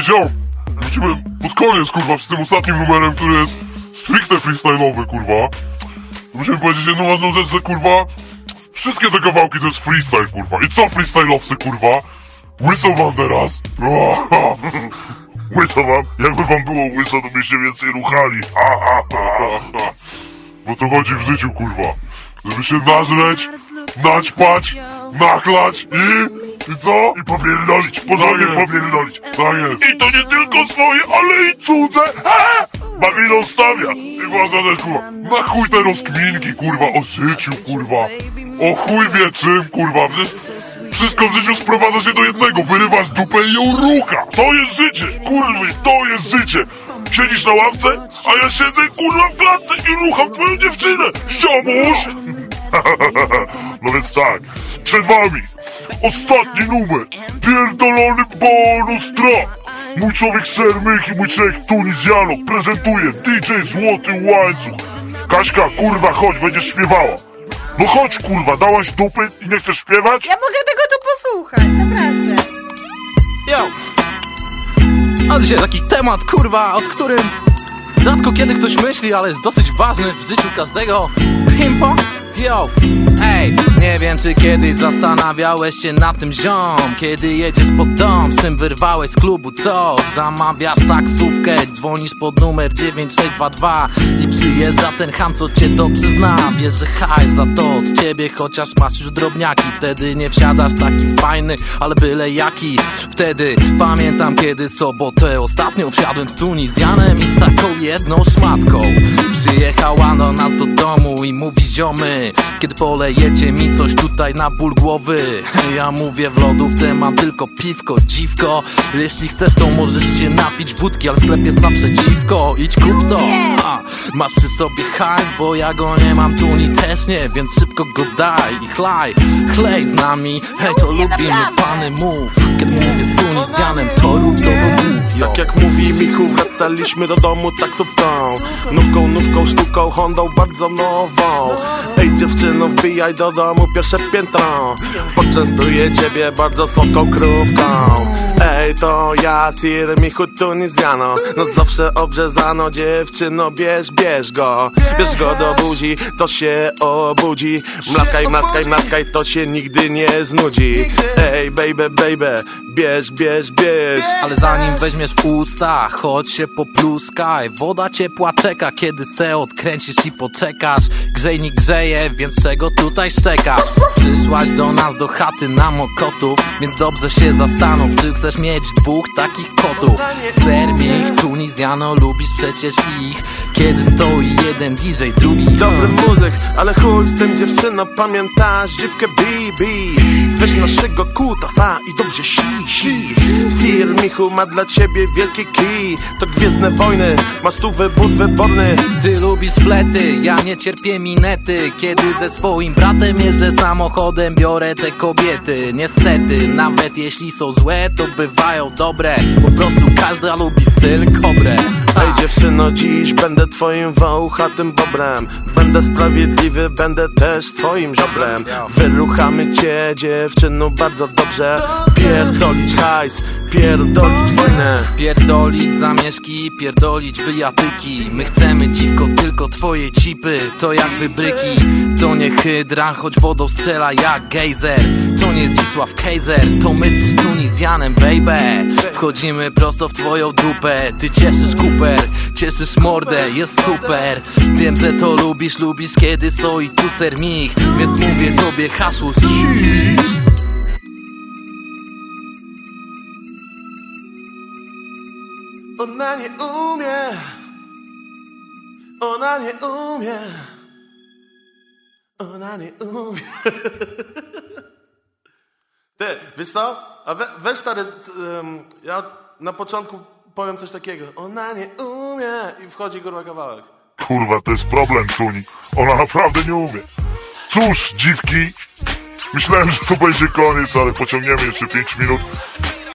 Ej, ziom! Wrócimy pod koniec, kurwa, z tym ostatnim numerem, który jest stricte freestyle'owy, kurwa. Musimy powiedzieć jedną ważną rzecz, że, kurwa, wszystkie te kawałki to jest freestyle, kurwa. I co freestyle'owcy, kurwa? Łyso wam teraz. Łyso wam? Jakby wam było łyso, to byście więcej ruchali. Ha, ha, ha, ha. Bo to chodzi w życiu, kurwa. Żeby się nażreć, naćpać, nachlać i... I co? I popierdolić, porządnie popierdolić. Tak jest. I to nie tylko swoje, ale i cudze. Ha! Babilon stawia. I ważna rzecz, kurwa. Na chuj te rozkminki, kurwa, o życiu, kurwa. O chuj wie czym, kurwa. Przecież wszystko w życiu sprowadza się do jednego. Wyrywasz dupę i ją rucha. To jest życie, kurwy, to jest życie. Siedzisz na ławce, a ja siedzę, kurwa, w klatce i rucham twoją dziewczynę. Ziomuś! No więc tak, przed wami ostatni numer, pierdolony bonus track. Mój człowiek Sermych i mój człowiek Tunizjano prezentuje DJ Złoty Łańcuch. Kaśka, kurwa, chodź, będziesz śpiewała. No chodź, kurwa, dałaś dupy i nie chcesz śpiewać? Ja mogę tego tu posłuchać, naprawdę. Yo! A dzisiaj taki temat, kurwa, od którym rzadko kiedy ktoś myśli, ale jest dosyć ważny w życiu każdego. Himpo? Yo! Ej, nie wiem czy kiedyś zastanawiałeś się na tym ziom Kiedy jedziesz pod dom, z tym wyrwałeś z klubu co? Zamawiasz taksówkę, dzwonisz pod numer 9622 I przyjeżdża ten ham co cię dobrze zna Wiesz, że hajs za to od ciebie, chociaż masz już drobniaki Wtedy nie wsiadasz taki fajny, ale byle jaki Wtedy pamiętam kiedy sobotę ostatnio wsiadłem z Tunizjanem I z taką jedną szmatką Przyjechała do nas do domu i mówi ziomy Kiedy polejecie mi coś tutaj na ból głowy. Ja mówię w lodówce mam tylko piwko, dziwko. Jeśli chcesz to możesz się napić wódki Ale sklep jest naprzeciwko, idź kup to A, Masz przy sobie hajs, bo ja go nie mam Tuni też nie, więc szybko go daj I chlaj, chlej z nami. Hej to lubimy pany mów. Kiedy mówię z Tunizjanem to rób to. Tak jak mówi Michu, wracaliśmy do domu taksówką Nówką, nówką, sztuką, Hondą bardzo nową. Ej dziewczyno, wbijaj do domu pierwsze piętro. Poczęstuję ciebie bardzo słodką krówką Ej, to ja, Sir Michu Tunizjano No. Zawsze obrzezano, dziewczyno, bierz, bierz go. Bierz go do buzi, to się obudzi. Mlaskaj, mlaskaj, mlaskaj, to się nigdy nie znudzi. Ej, baby, baby, bierz, bierz, bierz. Ale zanim weźmiesz w usta, chodź się popluskaj. Woda ciepła czeka, kiedy se odkręcisz i poczekasz. Grzejnik grzeje, więc czego tutaj szczekasz? Przyszłaś do nas do chaty na mokotów. Więc dobrze się zastanów, czy chcesz mieć dwóch takich kotów. Sermich, Tunizjano, lubisz przecież ich Kiedy stoi jeden DJ, drugi Dobry muzyk, ale chuj z tym dziewczyno Pamiętasz dziewkę Bibi Weź naszego kutasa i dobrze si, si Sir Michu ma dla ciebie wielki kij. To Gwiezdne Wojny, masz tu wybór wyborny. Ty lubisz flety, ja nie cierpię minety. Kiedy ze swoim bratem jeżdżę samochodem Biorę te kobiety, niestety Nawet jeśli są złe, to bywają dobre. Po prostu każda lubi styl kobre. Ej dziewczyno, dziś będę twoim wąchatym bobrem. Będę sprawiedliwy, będę też twoim żobrem. Wyruchamy cię dziewczyno bardzo dobrze Pierdolić hajs, pierdolić wojnę Pierdolić zamieszki, pierdolić wyjatyki. My chcemy dziwko tylko twoje cipy To jak wybryki, to nie hydra Choć wodą strzela jak gejzer. To nie Zdzisław Kejzer To my tu z Tunizjanem, baby. Wchodzimy prosto w twoją dupę. Ty cieszysz kuper, cieszysz mordę Jest super. Wiem, że to lubisz, lubisz kiedy stoi tu sermich Więc mówię tobie hasło Ciii. Ona nie umie Ona nie umie Ona nie umie Ty, wiesz co? A we, weź stary, um, ja na początku powiem coś takiego Ona nie umie i wchodzi kurwa kawałek Kurwa, to jest problem, Tuni. Ona naprawdę nie umie. Cóż, dziwki, myślałem, że to będzie koniec, ale pociągniemy jeszcze 5 minut.